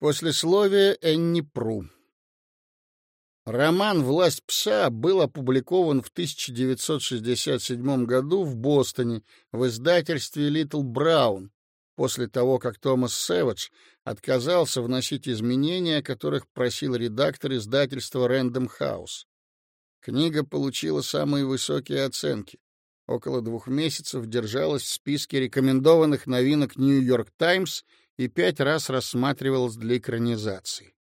Послесловие Энни Пру. Роман «Власть пса» был опубликован в 1967 году в Бостоне в издательстве «Литл Браун», после того, как Томас Сэвидж отказался вносить изменения, которых просил редактор издательства «Рэндом Хаус». Книга получила самые высокие оценки. Около двух месяцев держалась в списке рекомендованных новинок «Нью-Йорк Таймс» и пять раз рассматривалась для экранизации.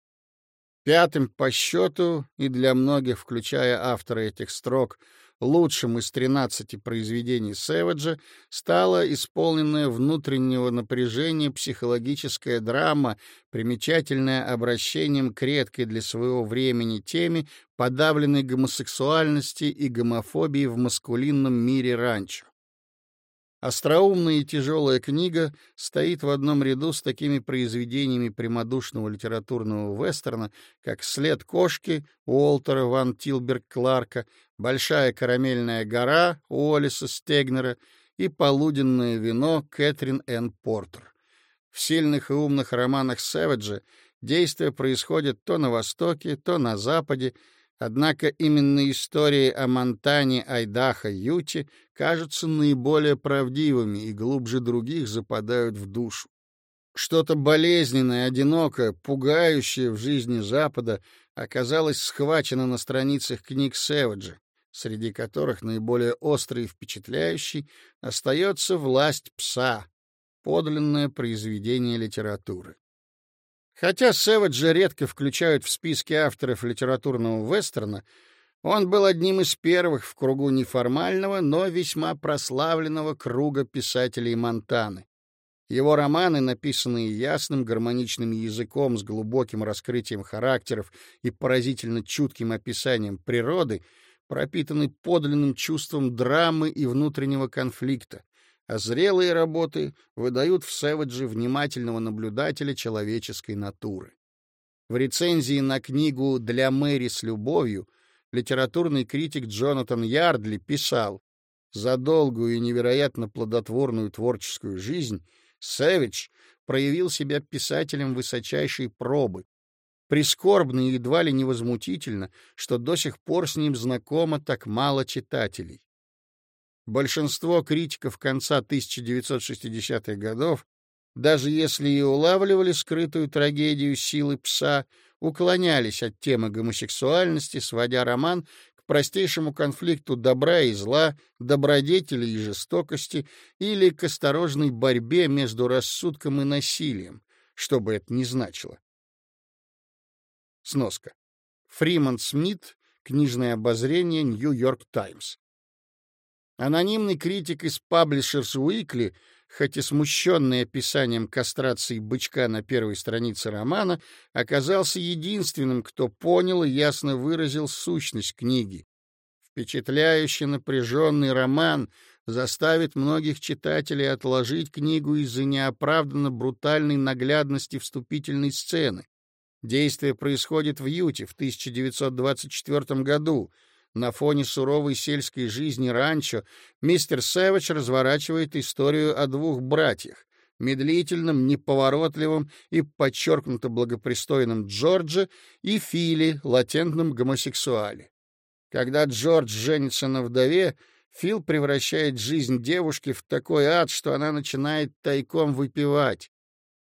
Пятым по счету и для многих, включая автора этих строк, лучшим из 13 произведений Сэвиджа стала исполненная внутреннего напряжения психологическая драма, примечательная обращением к редкой для своего времени теме подавленной гомосексуальности и гомофобии в маскулинном мире ранчо. Остроумная и тяжелая книга стоит в одном ряду с такими произведениями прямодушного литературного вестерна, как «След кошки» Уолтера ван Тилберг Кларка, «Большая карамельная гора» Уоллиса Стегнера и «Полуденное вино» Кэтрин Н. Портер. В сильных и умных романах Сэвиджа действие происходит то на Востоке, то на Западе, Однако именно истории о Монтане, Айдахо, Юте кажутся наиболее правдивыми и глубже других западают в душу. Что-то болезненное, одинокое, пугающее в жизни Запада оказалось схвачено на страницах книг Сэвиджа, среди которых наиболее острый и впечатляющий остается «Власть пса», подлинное произведение литературы. Хотя Сэвиджа редко включают в списки авторов литературного вестерна, он был одним из первых в кругу неформального, но весьма прославленного круга писателей Монтаны. Его романы, написанные ясным гармоничным языком с глубоким раскрытием характеров и поразительно чутким описанием природы, пропитаны подлинным чувством драмы и внутреннего конфликта, а зрелые работы выдают в Сэвиджи внимательного наблюдателя человеческой натуры. В рецензии на книгу «Для Мэри с любовью» литературный критик Джонатан Ярдли писал «За долгую и невероятно плодотворную творческую жизнь Сэвидж проявил себя писателем высочайшей пробы, Прискорбно и едва ли невозмутительно, что до сих пор с ним знакомо так мало читателей. Большинство критиков конца 1960-х годов, даже если и улавливали скрытую трагедию силы пса, уклонялись от темы гомосексуальности, сводя роман к простейшему конфликту добра и зла, добродетели и жестокости или к осторожной борьбе между рассудком и насилием, что бы это ни значило. Сноска. Фриман Смит. Книжное обозрение. Нью-Йорк Таймс. Анонимный критик из Publishers Weekly, хоть и смущенный описанием кастрации бычка на первой странице романа, оказался единственным, кто понял и ясно выразил сущность книги. Впечатляющий напряженный роман заставит многих читателей отложить книгу из-за неоправданно брутальной наглядности вступительной сцены. Действие происходит в Юте в 1924 году — на фоне суровой сельской жизни ранчо мистер Сэвидж разворачивает историю о двух братьях — медлительном, неповоротливом и подчеркнуто благопристойном Джордже и Филе, латентном гомосексуале. Когда Джордж женится на вдове, Фил превращает жизнь девушки в такой ад, что она начинает тайком выпивать.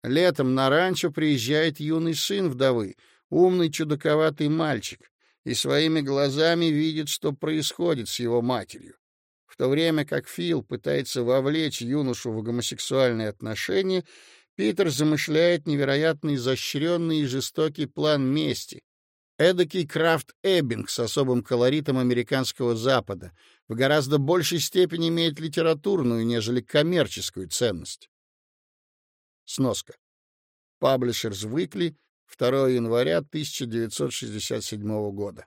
Летом на ранчо приезжает юный сын вдовы, умный чудаковатый мальчик и своими глазами видит, что происходит с его матерью. В то время как Фил пытается вовлечь юношу в гомосексуальные отношения, Питер замышляет невероятно изощренный и жестокий план мести. Эдакий Крафт Эббинг с особым колоритом американского Запада в гораздо большей степени имеет литературную, нежели коммерческую ценность. Сноска. Publishers Weekly, 2 января 1967 года.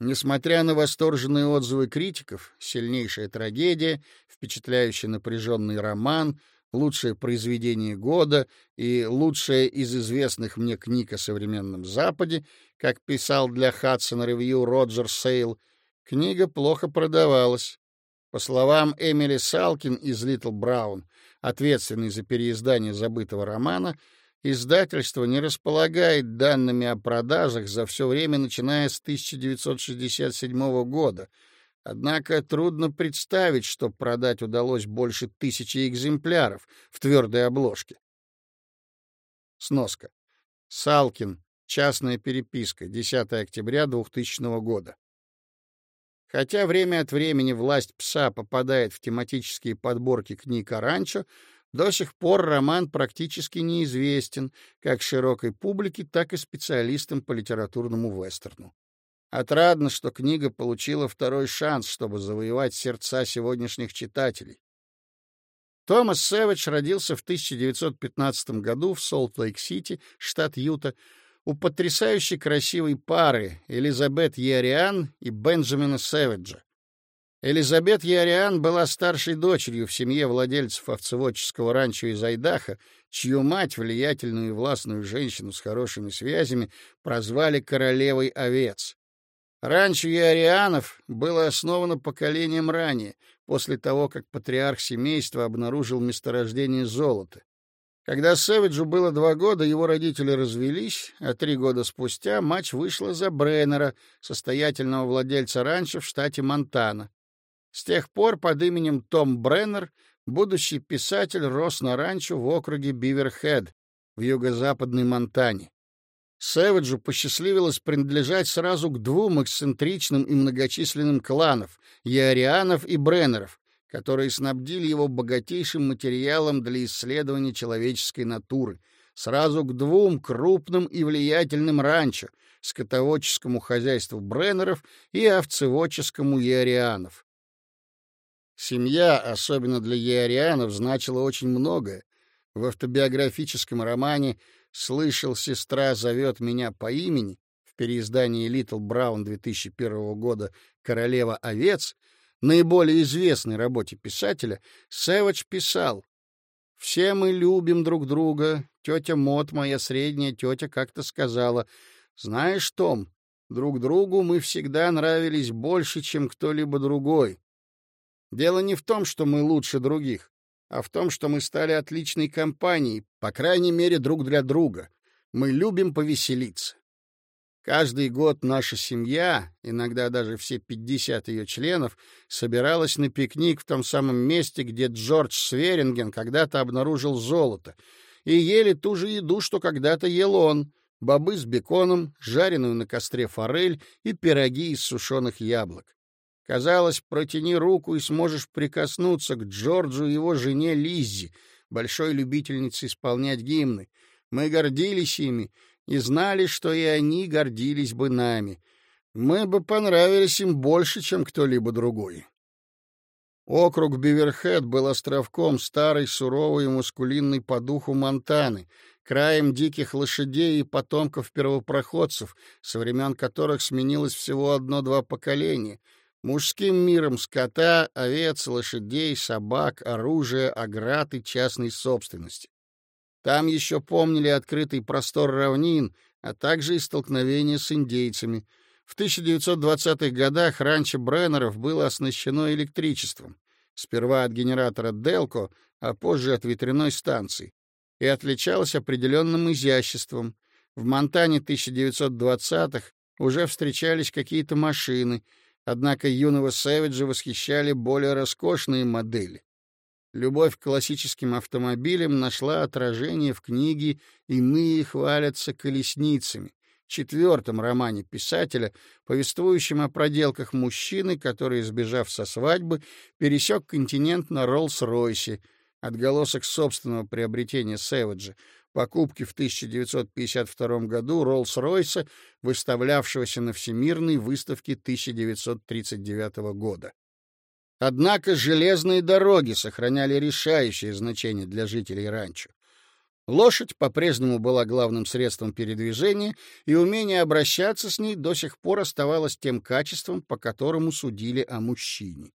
Несмотря на восторженные отзывы критиков, сильнейшая трагедия, впечатляющий напряженный роман, лучшее произведение года и лучшее из известных мне книг о современном Западе, как писал для Хадсона ревью Роджер Сейл, книга плохо продавалась. По словам Эмили Салкин из Литл Браун, ответственной за переиздание забытого романа, издательство не располагает данными о продажах за все время, начиная с 1967 года. Однако трудно представить, что продать удалось больше тысячи экземпляров в твердой обложке. Сноска. Салкин. Частная переписка. 10 октября 2000 года. Хотя время от времени власть пса попадает в тематические подборки книг о до сих пор роман практически неизвестен как широкой публике, так и специалистам по литературному вестерну. Отрадно, что книга получила второй шанс, чтобы завоевать сердца сегодняшних читателей. Томас Сэвидж родился в 1915 году в Солт-Лейк-Сити, штат Юта, у потрясающе красивой пары Элизабет Яриан и Бенджамина Сэвиджа. Элизабет Яриан была старшей дочерью в семье владельцев овцеводческого ранчо из Айдаха, чью мать, влиятельную и властную женщину с хорошими связями, прозвали королевой овец. Ранчо Ярианов было основано поколением ранее, после того, как патриарх семейства обнаружил месторождение золота. Когда Сэвиджу было два года, его родители развелись, а три года спустя мать вышла за Бреннера, состоятельного владельца ранчо в штате Монтана. С тех пор под именем Том Бреннер будущий писатель рос на ранчо в округе Биверхед в юго-западной Монтане. Сэвиджу посчастливилось принадлежать сразу к двум эксцентричным и многочисленным кланов — Ярианов и Бреннеров, которые снабдили его богатейшим материалом для исследования человеческой натуры, сразу к двум крупным и влиятельным ранчо — скотоводческому хозяйству Бреннеров и овцеводческому Ярианов. Семья, особенно для Ярианов, значила очень многое. В автобиографическом романе «Слышал, сестра зовет меня по имени» в переиздании «Литл Браун» 2001 года «Королева овец» наиболее известной работе писателя, Сэвидж писал «Все мы любим друг друга. Тетя Мот, моя средняя тетя, как-то сказала, «Знаешь, Том, друг другу мы всегда нравились больше, чем кто-либо другой. Дело не в том, что мы лучше других, а в том, что мы стали отличной компанией, по крайней мере, друг для друга. Мы любим повеселиться. Каждый год наша семья, иногда даже все 50 ее членов, собиралась на пикник в том самом месте, где Джордж Сверинген когда-то обнаружил золото, и ели ту же еду, что когда-то ел он — бобы с беконом, жареную на костре форель и пироги из сушеных яблок. Казалось, протяни руку и сможешь прикоснуться к Джорджу и его жене Лиззи, большой любительнице исполнять гимны. Мы гордились ими и знали, что и они гордились бы нами. Мы бы понравились им больше, чем кто-либо другой. Округ Биверхед был островком старой, суровой и мускулинной по духу Монтаны, краем диких лошадей и потомков первопроходцев, со времен которых сменилось всего одно-два поколения, мужским миром скота, овец, лошадей, собак, оружия, оград и частной собственности. Там еще помнили открытый простор равнин, а также и столкновения с индейцами. В 1920-х годах ранчо Бреннеров было оснащено электричеством. Сперва от генератора Делко, а позже от ветряной станции. И отличалось определенным изяществом. В Монтане 1920-х уже встречались какие-то машины, однако юного Сэвиджа восхищали более роскошные модели. Любовь к классическим автомобилям нашла отражение в книге «Иные хвалятся колесницами», четвертом романе писателя, повествующем о проделках мужчины, который, сбежав со свадьбы, пересек континент на Роллс-Ройсе, отголосок собственного приобретения Сэвиджа, покупки в 1952 году Роллс-Ройса, выставлявшегося на Всемирной выставке 1939 года. Однако железные дороги сохраняли решающее значение для жителей ранчо. Лошадь по-прежнему была главным средством передвижения, и умение обращаться с ней до сих пор оставалось тем качеством, по которому судили о мужчине.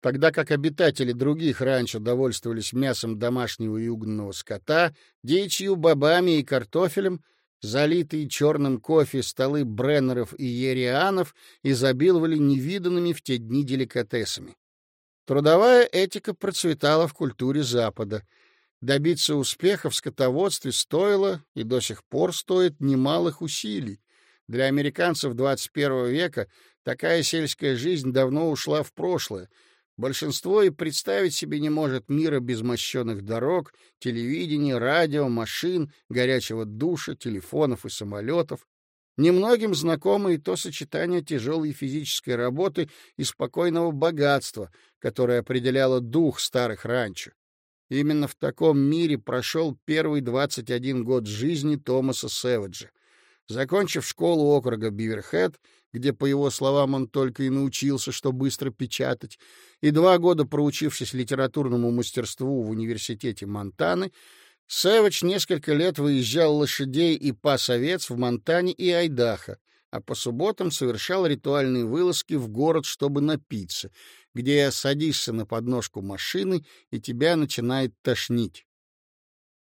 Тогда как обитатели других ранчо довольствовались мясом домашнего и угнанного скота, дичью, бобами и картофелем, залитые черным кофе столы бреннеров и ерианов изобиловали невиданными в те дни деликатесами. Трудовая этика процветала в культуре Запада. Добиться успеха в скотоводстве стоило и до сих пор стоит немалых усилий. Для американцев 21 века такая сельская жизнь давно ушла в прошлое. Большинство и представить себе не может мира без мощенных дорог, телевидения, радио, машин, горячего душа, телефонов и самолетов. Немногим знакомо и то сочетание тяжелой физической работы и спокойного богатства, которое определяло дух старых ранчо. Именно в таком мире прошел первый 21 год жизни Томаса Сэвиджа. Закончив школу округа Биверхед, где, по его словам, он только и научился, что быстро печатать, и два года проучившись литературному мастерству в университете Монтаны, Сэвидж несколько лет выезжал лошадей и пас овец в Монтане и Айдахо, а по субботам совершал ритуальные вылазки в город, чтобы напиться, где садишься на подножку машины, и тебя начинает тошнить.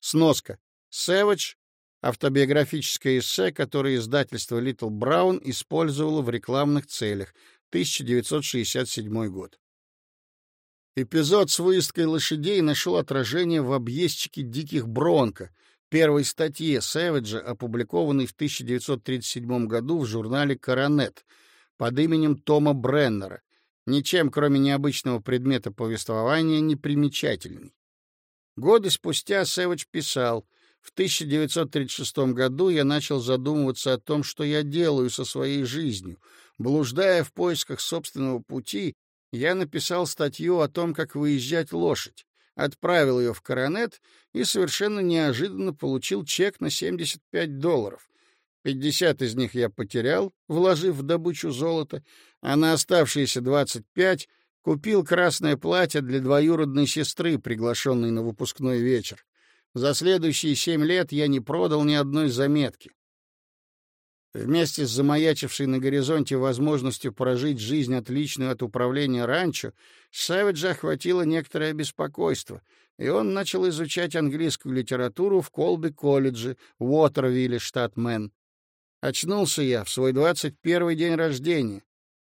Сноска. Сэвидж — автобиографическое эссе, которое издательство Little Brown использовало в рекламных целях, 1967 год. Эпизод с выездкой лошадей нашел отражение в объездчике диких Бронко, первой статье Сэвиджа, опубликованной в 1937 году в журнале «Коронет» под именем Тома Бреннера, ничем, кроме необычного предмета повествования, не примечательный. Годы спустя Сэвидж писал, «В 1936 году я начал задумываться о том, что я делаю со своей жизнью. Блуждая в поисках собственного пути, я написал статью о том, как выезжать лошадь, отправил ее в Коронет и совершенно неожиданно получил чек на 75 долларов, Пятьдесят из них я потерял, вложив в добычу золота, а на оставшиеся двадцать пять купил красное платье для двоюродной сестры, приглашенной на выпускной вечер. За следующие семь лет я не продал ни одной заметки. Вместе с замаячившей на горизонте возможностью прожить жизнь, отличную от управления ранчо, Савиджа охватило некоторое беспокойство, и он начал изучать английскую литературу в Колби-колледже, Уотервилле, штат Мэн. Очнулся я в свой двадцать первый день рождения.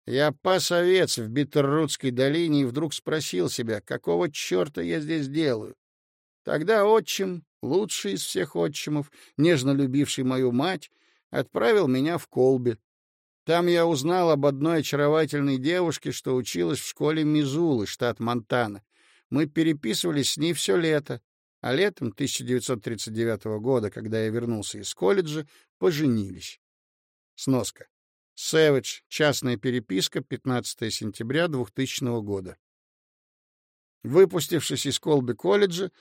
Я пас овец в Биттеррудской долине и вдруг спросил себя, какого черта я здесь делаю. Тогда отчим, лучший из всех отчимов, нежно любивший мою мать, отправил меня в Колби. Там я узнал об одной очаровательной девушке, что училась в школе Мизулы, штат Монтана. Мы переписывались с ней все лето, а летом 1939 года, когда я вернулся из колледжа, поженились. Сноска. Сэвидж. Частная переписка. 15 сентября 2000 года. Выпустившись из Колби колледжа,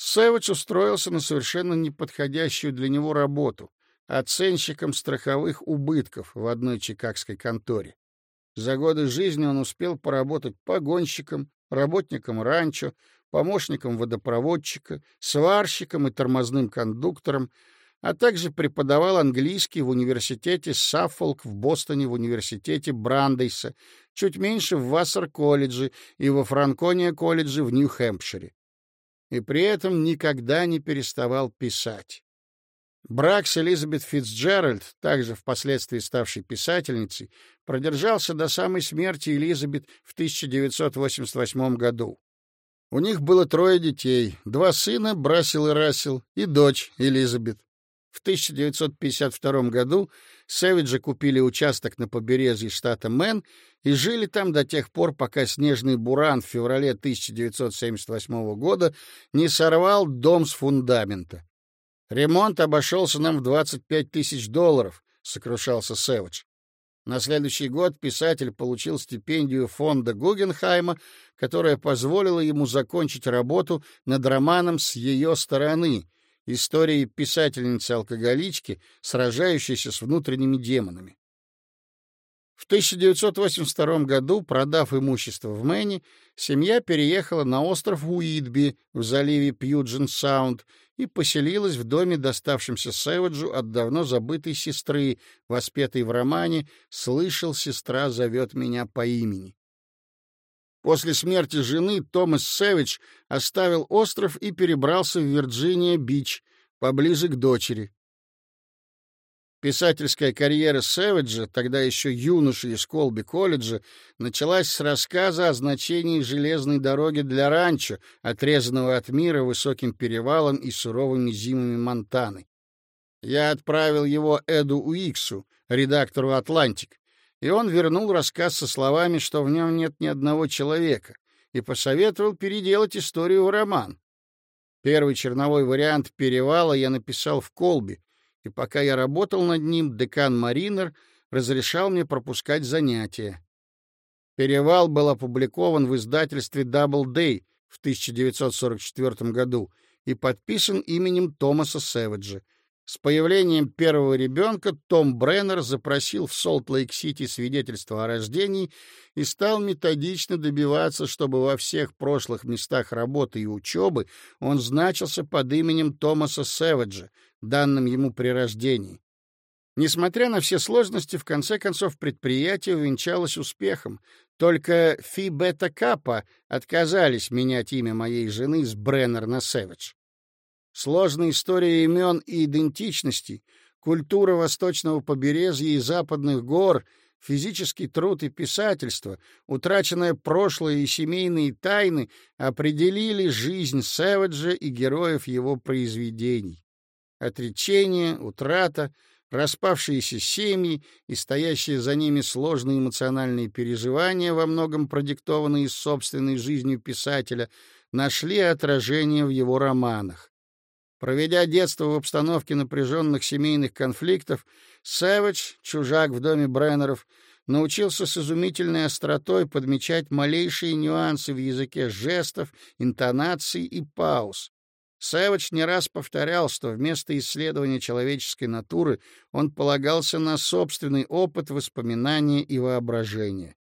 Сэвидж устроился на совершенно неподходящую для него работу — оценщиком страховых убытков в одной чикагской конторе. За годы жизни он успел поработать погонщиком, работником ранчо, помощником водопроводчика, сварщиком и тормозным кондуктором, а также преподавал английский в университете Саффолк в Бостоне, в университете Брандейса, чуть меньше в Вассер-колледже и во Франкония-колледже в Нью-Хэмпшире. И при этом никогда не переставал писать. Брак с Элизабет Фитцджеральд, также впоследствии ставшей писательницей, продержался до самой смерти Элизабет в 1988 году. У них было трое детей, два сына, Брасил и Рассел, и дочь, Элизабет. В 1952 году Сэвиджи купили участок на побережье штата Мэн и жили там до тех пор, пока снежный буран в феврале 1978 года не сорвал дом с фундамента. «Ремонт обошелся нам в 25 тысяч долларов», — сокрушался Сэвидж. На следующий год писатель получил стипендию фонда Гугенхайма, которая позволила ему закончить работу над романом с ее стороны, историей писательницы-алкоголички, сражающейся с внутренними демонами. В 1982 году, продав имущество в Мэне, семья переехала на остров Уитби в заливе Пьюджин-Саунд и поселилась в доме, доставшемся Сэвиджу от давно забытой сестры, воспетой в романе «Слышал, сестра зовет меня по имени». После смерти жены Томас Сэвидж оставил остров и перебрался в Вирджиния-Бич, поближе к дочери. Писательская карьера Сэвиджа, тогда еще юноши из Колби-колледжа, началась с рассказа о значении железной дороги для ранчо, отрезанного от мира высоким перевалом и суровыми зимами Монтаны. Я отправил его Эду Уиксу, редактору «Атлантик», и он вернул рассказ со словами, что в нем нет ни одного человека, и посоветовал переделать историю в роман. Первый черновой вариант «Перевала» я написал в Колби, и пока я работал над ним, декан Маринер разрешал мне пропускать занятия. «Перевал» был опубликован в издательстве Double Day в 1944 году и подписан именем Томаса Сэвиджа. С появлением первого ребенка Том Бреннер запросил в Солт-Лейк-Сити свидетельство о рождении и стал методично добиваться, чтобы во всех прошлых местах работы и учебы он значился под именем Томаса Сэвиджа, данным ему при рождении. Несмотря на все сложности, в конце концов предприятие увенчалось успехом. Только Фи Бета Капа отказались менять имя моей жены с Бреннер на Сэвидж. Сложная история имен и идентичности, культура восточного побережья и западных гор, физический труд и писательство, утраченное прошлое и семейные тайны определили жизнь Сэвиджа и героев его произведений. Отречение, утрата, распавшиеся семьи и стоящие за ними сложные эмоциональные переживания, во многом продиктованные собственной жизнью писателя, нашли отражение в его романах. Проведя детство в обстановке напряженных семейных конфликтов, Сэвидж, чужак в доме Бреннеров, научился с изумительной остротой подмечать малейшие нюансы в языке жестов, интонаций и пауз. Сэвидж не раз повторял, что вместо исследования человеческой натуры он полагался на собственный опыт, воспоминания и воображение.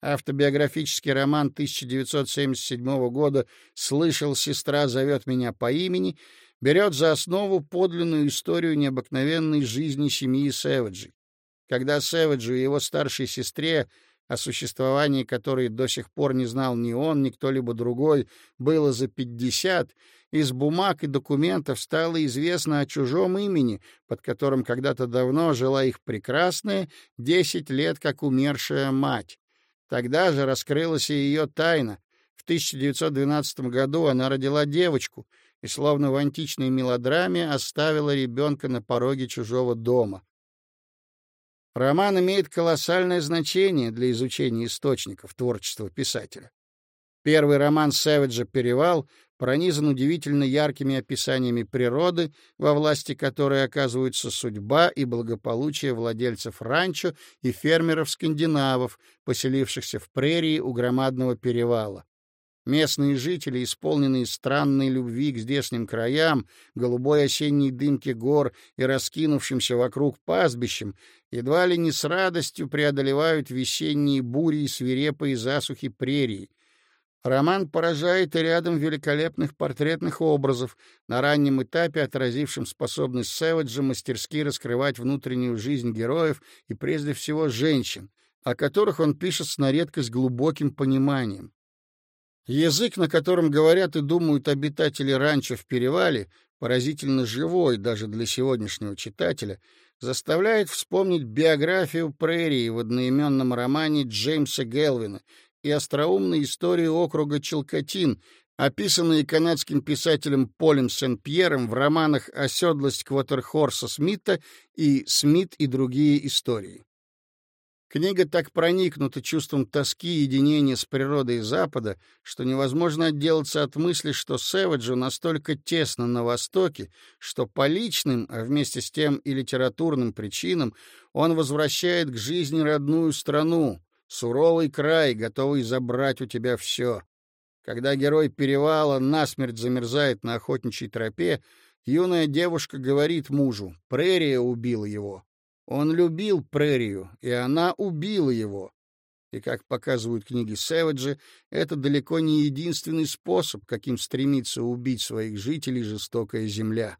Автобиографический роман 1977 года «Слышал, сестра зовет меня по имени» берет за основу подлинную историю необыкновенной жизни семьи Сэвиджей. Когда Сэвиджу и его старшей сестре, о существовании которой до сих пор не знал ни он, ни кто-либо другой, было за пятьдесят, из бумаг и документов стало известно о чужом имени, под которым когда-то давно жила их прекрасная, десять лет как умершая мать. Тогда же раскрылась и ее тайна. В 1912 году она родила девочку — и, словно в античной мелодраме, оставила ребенка на пороге чужого дома. Роман имеет колоссальное значение для изучения источников творчества писателя. Первый роман Сэвиджа «Перевал» пронизан удивительно яркими описаниями природы, во власти которой оказываются судьба и благополучие владельцев ранчо и фермеров-скандинавов, поселившихся в прерии у громадного перевала. Местные жители, исполненные странной любви к здешним краям, голубой осенней дымке гор и раскинувшимся вокруг пастбищем, едва ли не с радостью преодолевают весенние бури и свирепые засухи прерий. Роман поражает и рядом великолепных портретных образов, на раннем этапе отразившим способность Сэвиджа мастерски раскрывать внутреннюю жизнь героев и прежде всего женщин, о которых он пишет с на редкость глубоким пониманием. Язык, на котором говорят и думают обитатели ранчо в перевале, поразительно живой даже для сегодняшнего читателя, заставляет вспомнить биографию прерии в одноименном романе Джеймса Гелвина и остроумные истории округа Челкатин, описанные канадским писателем Полем Сен-Пьером в романах «Оседлость Квотерхорса Смита» и «Смит и другие истории». Книга так проникнута чувством тоски и единения с природой Запада, что невозможно отделаться от мысли, что Сэвиджу настолько тесно на Востоке, что по личным, а вместе с тем и литературным причинам он возвращает к жизни родную страну, суровый край, готовый забрать у тебя все. Когда герой перевала насмерть замерзает на охотничьей тропе, юная девушка говорит мужу «Прерия убила его». Он любил прерию, и она убила его. И, как показывают книги Сэвиджа, это далеко не единственный способ, каким стремится убить своих жителей жестокая земля.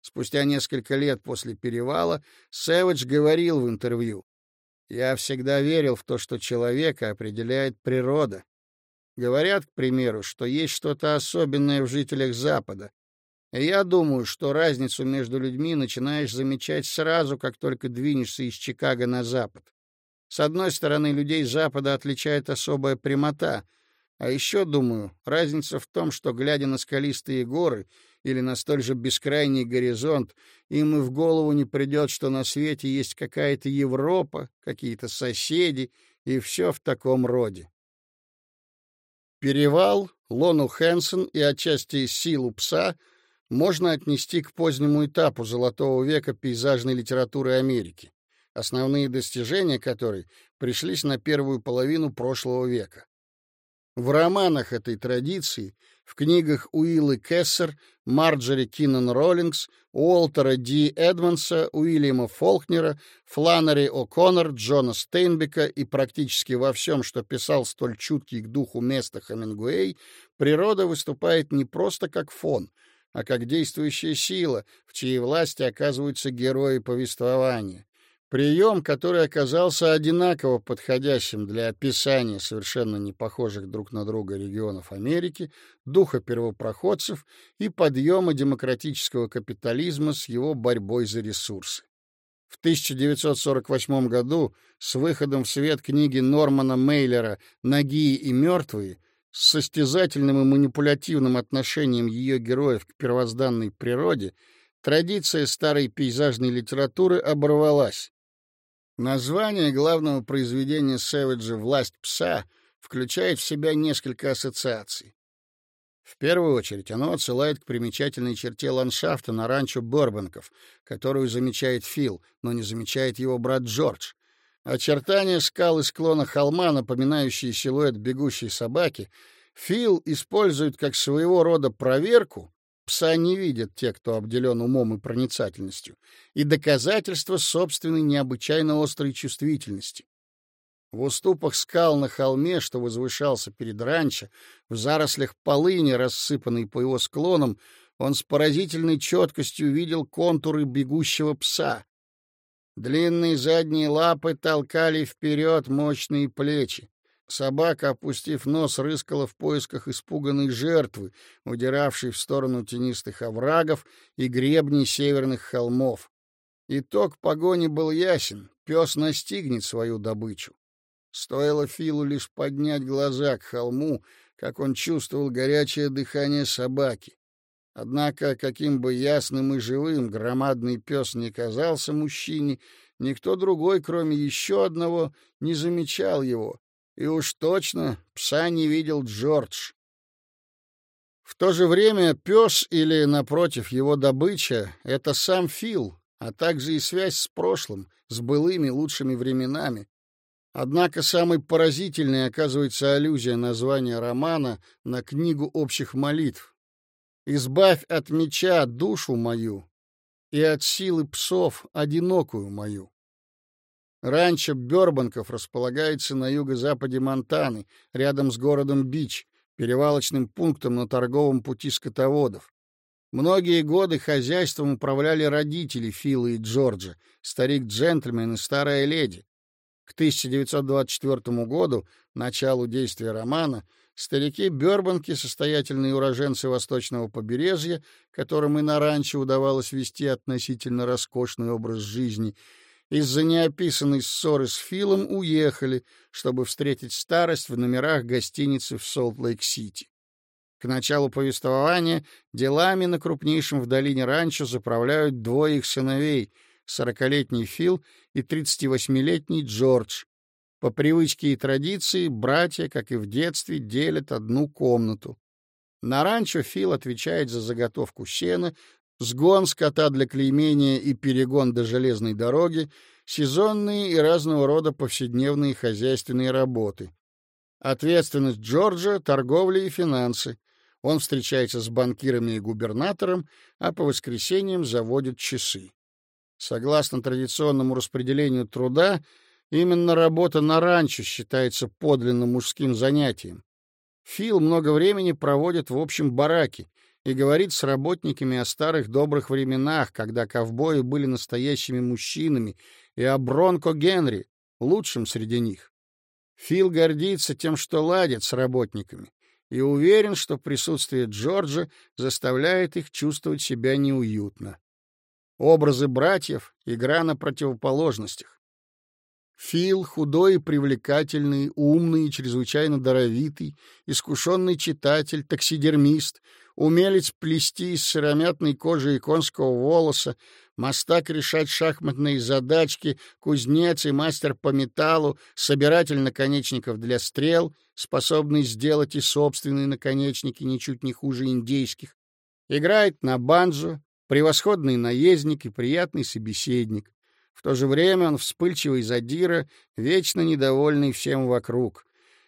Спустя несколько лет после перевала Сэвидж говорил в интервью, «Я всегда верил в то, что человека определяет природа. Говорят, к примеру, что есть что-то особенное в жителях Запада, я думаю, что разницу между людьми начинаешь замечать сразу, как только двинешься из Чикаго на запад. С одной стороны, людей Запада отличает особая прямота, а еще, думаю, разница в том, что, глядя на скалистые горы или на столь же бескрайний горизонт, им и в голову не придет, что на свете есть какая-то Европа, какие-то соседи и все в таком роде. Перевал, Лону Хэнсон и отчасти силу пса можно отнести к позднему этапу золотого века пейзажной литературы Америки, основные достижения которой пришлись на первую половину прошлого века. В романах этой традиции, в книгах Уиллы Кессер, Марджори Киннон Роллингс, Уолтера Ди Эдмонса, Уильяма Фолкнера, Фланнери О'Коннор, Джона Стейнбека и практически во всем, что писал столь чуткий к духу места Хемингуэй, природа выступает не просто как фон, а как действующая сила, в чьей власти оказываются герои повествования. Прием, который оказался одинаково подходящим для описания совершенно не похожих друг на друга регионов Америки, духа первопроходцев и подъема демократического капитализма с его борьбой за ресурсы. В 1948 году с выходом в свет книги Нормана Мейлера «Ноги и мертвые» с состязательным и манипулятивным отношением ее героев к первозданной природе традиция старой пейзажной литературы оборвалась Название главного произведения Сэвиджа «Власть пса» включает в себя несколько ассоциаций. В первую очередь оно отсылает к примечательной черте ландшафта на ранчо Борбанков, которую замечает Фил, но не замечает его брат Джордж. Очертания скал и склона холма, напоминающие силуэт бегущей собаки, Фил использует как своего рода проверку, Пса не видят те, кто обделен умом и проницательностью, и доказательства собственной необычайно острой чувствительности. В уступах скал на холме, что возвышался перед ранчо, в зарослях полыни, рассыпанной по его склонам, он с поразительной четкостью видел контуры бегущего пса. Длинные задние лапы толкали вперед мощные плечи. Собака, опустив нос, рыскала в поисках испуганной жертвы, удиравшей в сторону тенистых оврагов и гребней северных холмов. Итог погони был ясен — пес настигнет свою добычу. Стоило Филу лишь поднять глаза к холму, как он чувствовал горячее дыхание собаки. Однако, каким бы ясным и живым громадный пес не казался мужчине, никто другой, кроме еще одного, не замечал его, и уж точно пса не видел Джордж. В то же время пес или, напротив, его добыча — это сам Фил, а также и связь с прошлым, с былыми лучшими временами. Однако самой поразительной оказывается аллюзия названия романа на книгу общих молитв. «Избавь от меча душу мою и от силы псов одинокую мою». Ранчо Бёрбанков располагается на юго-западе Монтаны, рядом с городом Бич, перевалочным пунктом на торговом пути скотоводов. Многие годы хозяйством управляли родители Фила и Джорджа, старик-джентльмен и старая леди. К 1924 году, началу действия романа, старики Бёрбанки, состоятельные уроженцы восточного побережья, которым и на ранчо удавалось вести относительно роскошный образ жизни, из-за неописанной ссоры с Филом уехали, чтобы встретить старость в номерах гостиницы в Солт-Лейк-Сити. К началу повествования делами на крупнейшем в долине ранчо заправляют двое их сыновей — сорокалетний Фил и тридцативосьмилетний Джордж. По привычке и традиции братья, как и в детстве, делят одну комнату. На ранчо Фил отвечает за заготовку сена, сгон скота для клеймения и перегон до железной дороги, сезонные и разного рода повседневные хозяйственные работы. Ответственность Джорджа — торговля и финансы. Он встречается с банкирами и губернатором, а по воскресеньям заводит часы. Согласно традиционному распределению труда, именно работа на ранчо считается подлинно мужским занятием. Фил много времени проводит в общем бараке, и говорит с работниками о старых добрых временах, когда ковбои были настоящими мужчинами, и о Бронко Генри, лучшим среди них. Фил гордится тем, что ладит с работниками, и уверен, что присутствие Джорджа заставляет их чувствовать себя неуютно. Образы братьев — игра на противоположностях. Фил худой и привлекательный, умный и чрезвычайно даровитый, искушенный читатель, таксидермист, умелец плести из сыромятной кожи и конского волоса, мастак решать шахматные задачки, кузнец и мастер по металлу, собиратель наконечников для стрел, способный сделать и собственные наконечники ничуть не хуже индейских. Играет на банджо, превосходный наездник и приятный собеседник. В то же время он вспыльчивый задира, вечно недовольный всем вокруг.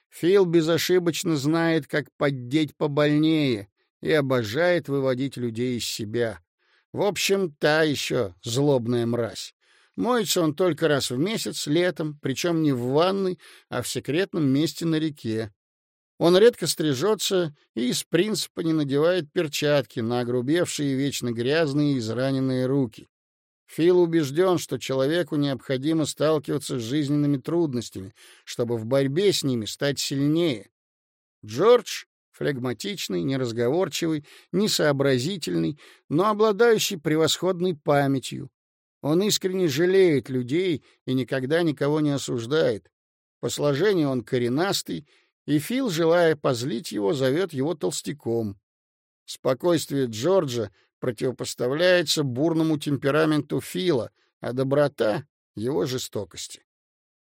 Фил безошибочно знает, как поддеть побольнее, и обожает выводить людей из себя. В общем, та еще злобная мразь. Моется он только раз в месяц, летом, причем не в ванной, а в секретном месте на реке. Он редко стрижется и из принципа не надевает перчатки на огрубевшие, вечно грязные и израненные руки. Фил убежден, что человеку необходимо сталкиваться с жизненными трудностями, чтобы в борьбе с ними стать сильнее. Джордж флегматичный, неразговорчивый, несообразительный, но обладающий превосходной памятью. Он искренне жалеет людей и никогда никого не осуждает. По сложению он коренастый, и Фил, желая позлить его, зовет его толстяком. Спокойствие Джорджа противопоставляется бурному темпераменту Фила, а доброта — его жестокости.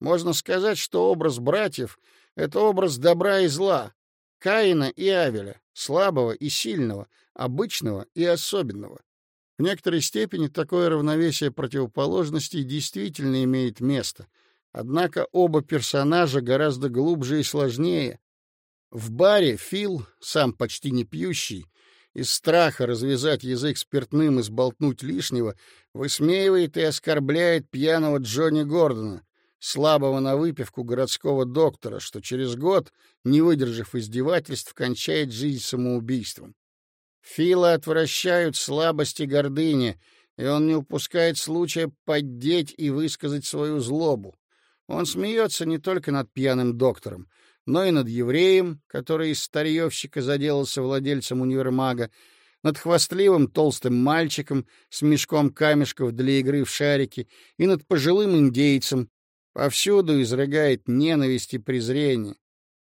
Можно сказать, что образ братьев — это образ добра и зла, Каина и Авеля, слабого и сильного, обычного и особенного. В некоторой степени такое равновесие противоположностей действительно имеет место, однако оба персонажа гораздо глубже и сложнее. В баре Фил, сам почти не пьющий, из страха развязать язык спиртным и сболтнуть лишнего, высмеивает и оскорбляет пьяного Джонни Гордона, слабого на выпивку городского доктора, что через год, не выдержав издевательств, кончает жизнь самоубийством. Фила отвращают слабость и и он не упускает случая поддеть и высказать свою злобу. Он смеется не только над пьяным доктором, но и над евреем, который из старьевщика заделался владельцем универмага, над хвастливым толстым мальчиком с мешком камешков для игры в шарики и над пожилым индейцем. Повсюду изрыгает ненависть и презрение.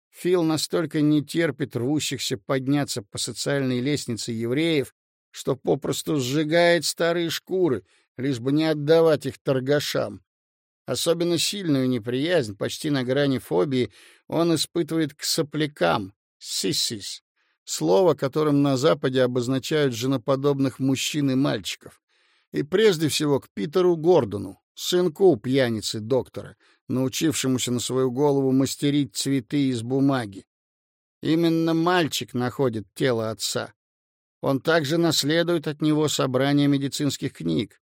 Фил настолько не терпит рвущихся подняться по социальной лестнице евреев, что попросту сжигает старые шкуры, лишь бы не отдавать их торгашам. Особенно сильную неприязнь, почти на грани фобии, он испытывает к соплякам, сиссис, слово, которым на Западе обозначают женоподобных мужчин и мальчиков. И прежде всего к Питеру Гордону, сынку пьяницы доктора, научившемуся на свою голову мастерить цветы из бумаги. Именно мальчик находит тело отца. Он также наследует от него собрание медицинских книг.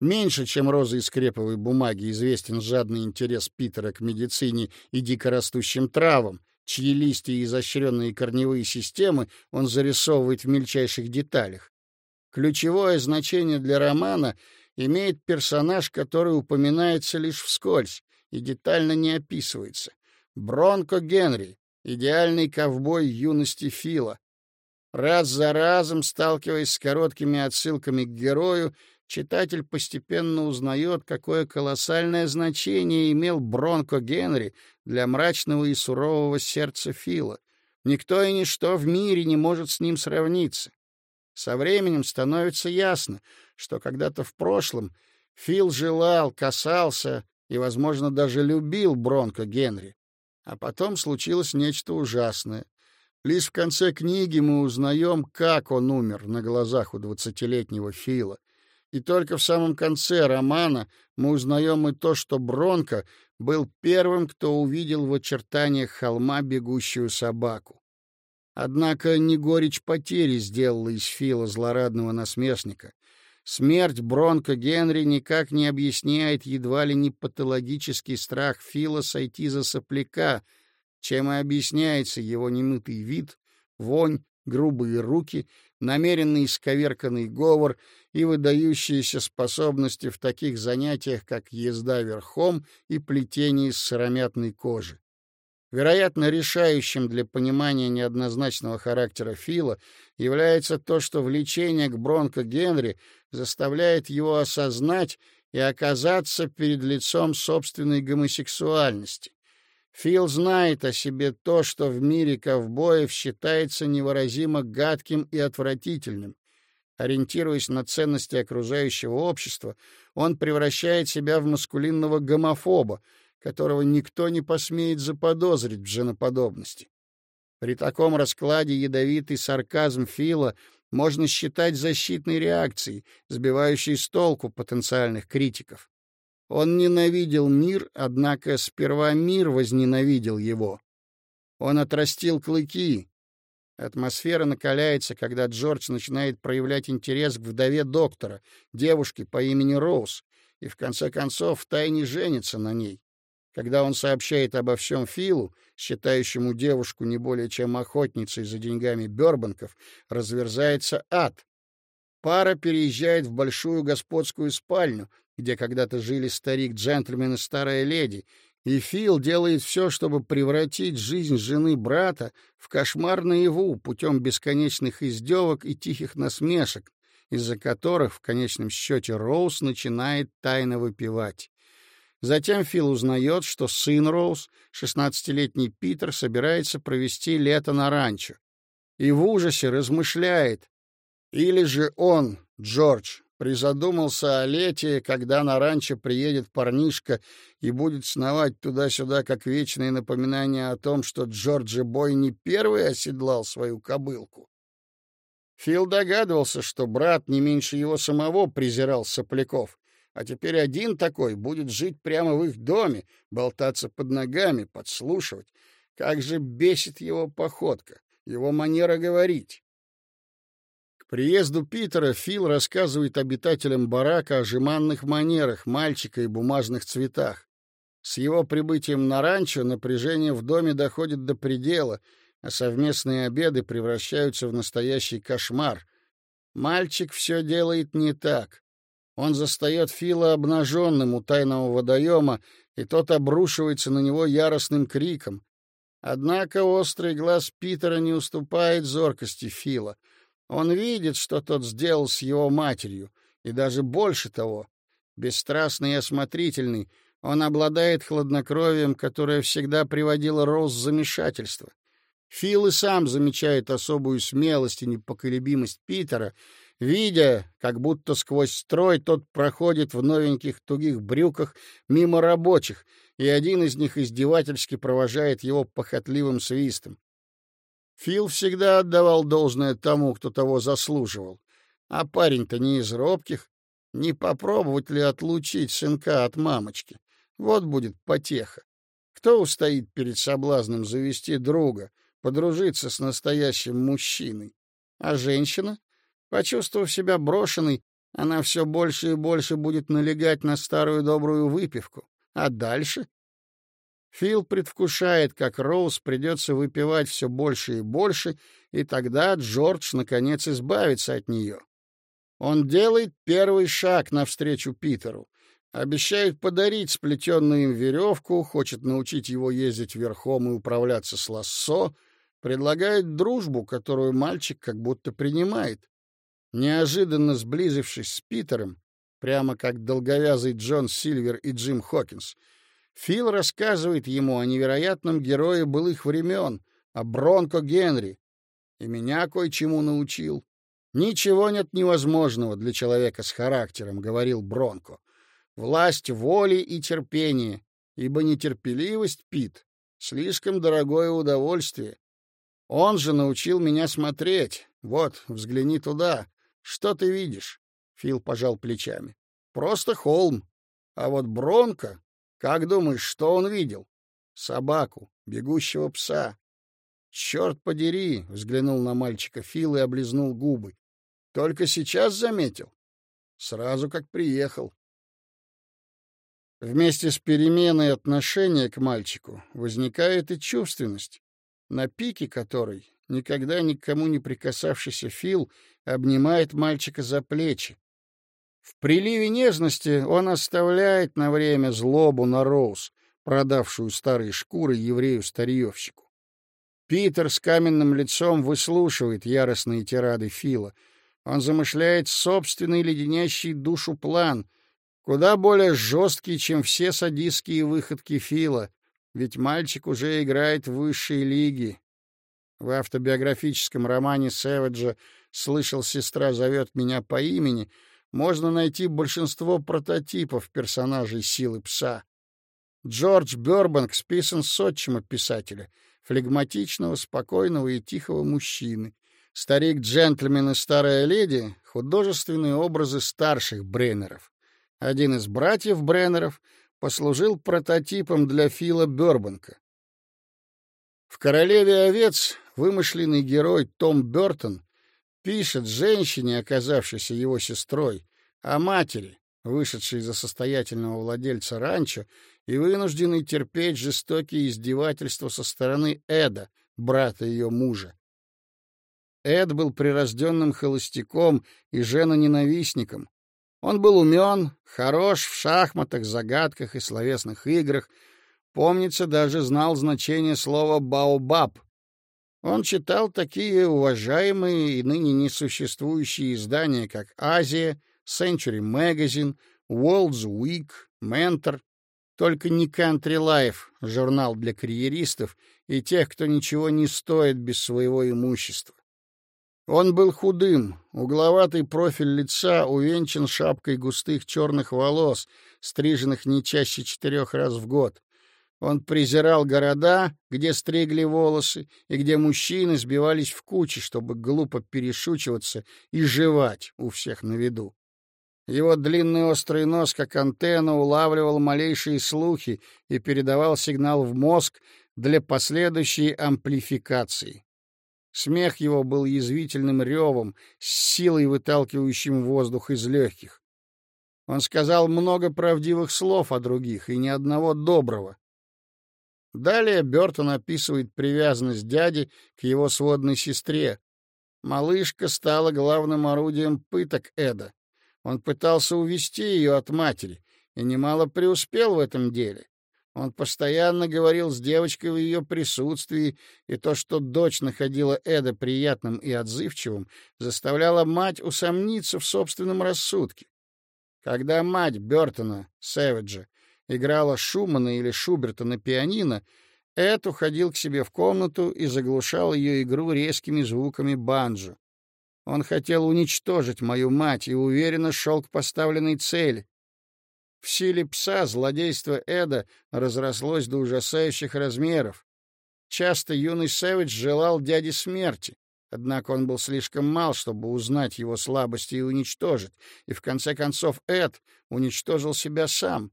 Меньше, чем роза из креповой бумаги, известен жадный интерес Питера к медицине и дикорастущим травам, чьи листья и изощренные корневые системы он зарисовывает в мельчайших деталях. Ключевое значение для романа имеет персонаж, который упоминается лишь вскользь и детально не описывается. Бронко Генри, идеальный ковбой юности Фила. Раз за разом, сталкиваясь с короткими отсылками к герою, читатель постепенно узнает, какое колоссальное значение имел Бронко Генри для мрачного и сурового сердца Фила. Никто и ничто в мире не может с ним сравниться. Со временем становится ясно, что когда-то в прошлом Фил желал, касался и, возможно, даже любил Бронко Генри. А потом случилось нечто ужасное. Лишь в конце книги мы узнаем, как он умер на глазах у двадцатилетнего Фила. И только в самом конце романа мы узнаем и то, что Бронко был первым, кто увидел в очертаниях холма бегущую собаку. Однако не горечь потери сделала из Фила злорадного насмешника. Смерть Бронко Генри никак не объясняет едва ли не патологический страх Фила сойти за сопляка, чем и объясняется его немытый вид, вонь, грубые руки, намеренный исковерканный говор и выдающиеся способности в таких занятиях, как езда верхом и плетение из сыромятной кожи. Вероятно, решающим для понимания неоднозначного характера Фила является то, что влечение к Бронко Генри заставляет его осознать и оказаться перед лицом собственной гомосексуальности. Фил знает о себе то, что в мире ковбоев считается невыразимо гадким и отвратительным. Ориентируясь на ценности окружающего общества, он превращает себя в маскулинного гомофоба, которого никто не посмеет заподозрить в женоподобности. При таком раскладе ядовитый сарказм Фила можно считать защитной реакцией, сбивающей с толку потенциальных критиков. Он ненавидел мир, однако сперва мир возненавидел его. Он отрастил клыки, Атмосфера накаляется, когда Джордж начинает проявлять интерес к вдове доктора, девушке по имени Роуз, и в конце концов втайне женится на ней. Когда он сообщает обо всем Филу, считающему девушку не более чем охотницей за деньгами Бёрбанков, разверзается ад. Пара переезжает в большую господскую спальню, где когда-то жили старик-джентльмен и старая леди, и Фил делает все, чтобы превратить жизнь жены брата в кошмар наяву путем бесконечных издевок и тихих насмешек, из-за которых в конечном счете Роуз начинает тайно выпивать. Затем Фил узнает, что сын Роуз, шестнадцатилетний Питер, собирается провести лето на ранчо. И в ужасе размышляет. Или же он, Джордж, Призадумался о лете, когда на ранчо приедет парнишка и будет сновать туда-сюда, как вечное напоминание о том, что Джорджи Бой не первый оседлал свою кобылку. Фил догадывался, что брат не меньше его самого презирал сопляков, а теперь один такой будет жить прямо в их доме, болтаться под ногами, подслушивать. Как же бесит его походка, его манера говорить приезду Питера Фил рассказывает обитателям барака о жеманных манерах мальчика и бумажных цветах. С его прибытием на ранчо напряжение в доме доходит до предела, а совместные обеды превращаются в настоящий кошмар. Мальчик все делает не так. Он застает Фила обнаженным у тайного водоема, и тот обрушивается на него яростным криком. Однако острый глаз Питера не уступает зоркости Фила — он видит, что тот сделал с его матерью, и даже больше того. Бесстрастный и осмотрительный, он обладает хладнокровием, которое всегда приводило Роуз в замешательство. Фил и сам замечает особую смелость и непоколебимость Питера, видя, как будто сквозь строй тот проходит в новеньких тугих брюках мимо рабочих, и один из них издевательски провожает его похотливым свистом. Фил всегда отдавал должное тому, кто того заслуживал. А парень-то не из робких. Не попробовать ли отлучить сынка от мамочки? Вот будет потеха. Кто устоит перед соблазном завести друга, подружиться с настоящим мужчиной? А женщина? Почувствовав себя брошенной, она все больше и больше будет налегать на старую добрую выпивку. А дальше? Фил предвкушает, как Роуз придется выпивать все больше и больше, и тогда Джордж, наконец, избавится от нее. Он делает первый шаг навстречу Питеру. Обещает подарить сплетенную им веревку, хочет научить его ездить верхом и управляться с лассо, предлагает дружбу, которую мальчик как будто принимает. Неожиданно сблизившись с Питером, прямо как долговязый Джон Сильвер и Джим Хокинс, Фил рассказывает ему о невероятном герое былых времен, о Бронко Генри, и меня кое-чему научил. «Ничего нет невозможного для человека с характером», — говорил Бронко. «Власть воли и терпения, ибо нетерпеливость, Пит, слишком дорогое удовольствие. Он же научил меня смотреть. Вот, взгляни туда. Что ты видишь?» Фил пожал плечами. «Просто холм. А вот Бронко как думаешь, что он видел? Собаку, бегущего пса. Черт подери, взглянул на мальчика Фил и облизнул губы. Только сейчас заметил. Сразу как приехал. Вместе с переменой отношения к мальчику возникает и чувственность, на пике которой никогда никому не прикасавшийся Фил обнимает мальчика за плечи, в приливе нежности он оставляет на время злобу на Роуз, продавшую старые шкуры еврею-старьевщику. Питер с каменным лицом выслушивает яростные тирады Фила. Он замышляет собственный леденящий душу план, куда более жесткий, чем все садистские выходки Фила, ведь мальчик уже играет в высшей лиге. В автобиографическом романе Сэвиджа «Слышал, сестра зовет меня по имени» можно найти большинство прототипов персонажей «Силы пса». Джордж Бёрбанк списан с отчима писателя, флегматичного, спокойного и тихого мужчины. Старик-джентльмен и старая леди — художественные образы старших Бреннеров. Один из братьев Бреннеров послужил прототипом для Фила Бёрбанка. В «Королеве овец» вымышленный герой Том Бёртон пишет женщине, оказавшейся его сестрой, о матери, вышедшей за состоятельного владельца ранчо и вынужденной терпеть жестокие издевательства со стороны Эда, брата ее мужа. Эд был прирожденным холостяком и женоненавистником. Он был умен, хорош в шахматах, загадках и словесных играх, помнится, даже знал значение слова «баобаб», он читал такие уважаемые и ныне несуществующие издания, как «Азия», «Century Magazine», «World's Week», «Mentor», только не «Country Life», журнал для карьеристов и тех, кто ничего не стоит без своего имущества. Он был худым, угловатый профиль лица увенчан шапкой густых черных волос, стриженных не чаще четырех раз в год. Он презирал города, где стригли волосы, и где мужчины сбивались в кучи, чтобы глупо перешучиваться и жевать у всех на виду. Его длинный острый нос, как антенна, улавливал малейшие слухи и передавал сигнал в мозг для последующей амплификации. Смех его был язвительным ревом, с силой выталкивающим воздух из легких. Он сказал много правдивых слов о других и ни одного доброго. Далее Бертон описывает привязанность дяди к его сводной сестре. Малышка стала главным орудием пыток Эда. Он пытался увести ее от матери и немало преуспел в этом деле. Он постоянно говорил с девочкой в ее присутствии, и то, что дочь находила Эда приятным и отзывчивым, заставляло мать усомниться в собственном рассудке. Когда мать Бертона, Сэвиджа, играла Шумана или Шуберта на пианино, Эд уходил к себе в комнату и заглушал ее игру резкими звуками банджо. Он хотел уничтожить мою мать и уверенно шел к поставленной цели. В силе пса злодейство Эда разрослось до ужасающих размеров. Часто юный Сэвидж желал дяде смерти, однако он был слишком мал, чтобы узнать его слабости и уничтожить, и в конце концов Эд уничтожил себя сам.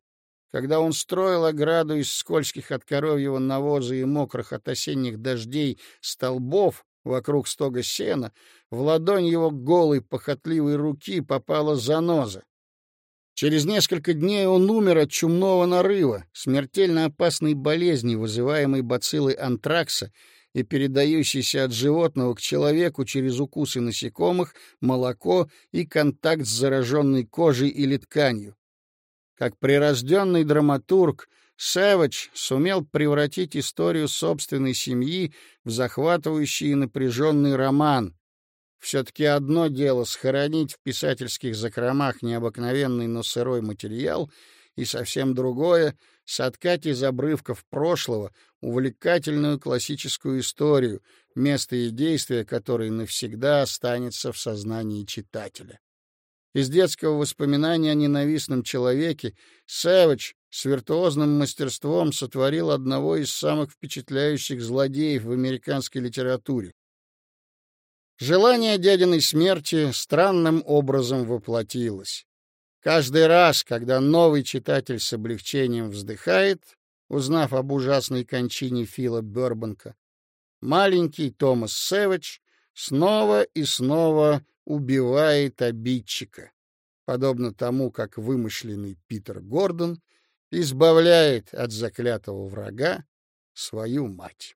Когда он строил ограду из скользких от коровьего навоза и мокрых от осенних дождей столбов вокруг стога сена, в ладонь его голой похотливой руки попала заноза. Через несколько дней он умер от чумного нарыва, смертельно опасной болезни, вызываемой бациллой антракса и передающейся от животного к человеку через укусы насекомых, молоко и контакт с зараженной кожей или тканью. Как прирожденный драматург, Сэвидж сумел превратить историю собственной семьи в захватывающий и напряженный роман. Все-таки одно дело схоронить в писательских закромах необыкновенный, но сырой материал, и совсем другое — соткать из обрывков прошлого увлекательную классическую историю, место и действие которой навсегда останется в сознании читателя. Из детского воспоминания о ненавистном человеке Сэвидж с виртуозным мастерством сотворил одного из самых впечатляющих злодеев в американской литературе. Желание дядиной смерти странным образом воплотилось. Каждый раз, когда новый читатель с облегчением вздыхает, узнав об ужасной кончине Фила Бёрбанка, маленький Томас Сэвидж снова и снова убивает обидчика, подобно тому, как вымышленный Питер Гордон избавляет от заклятого врага свою мать.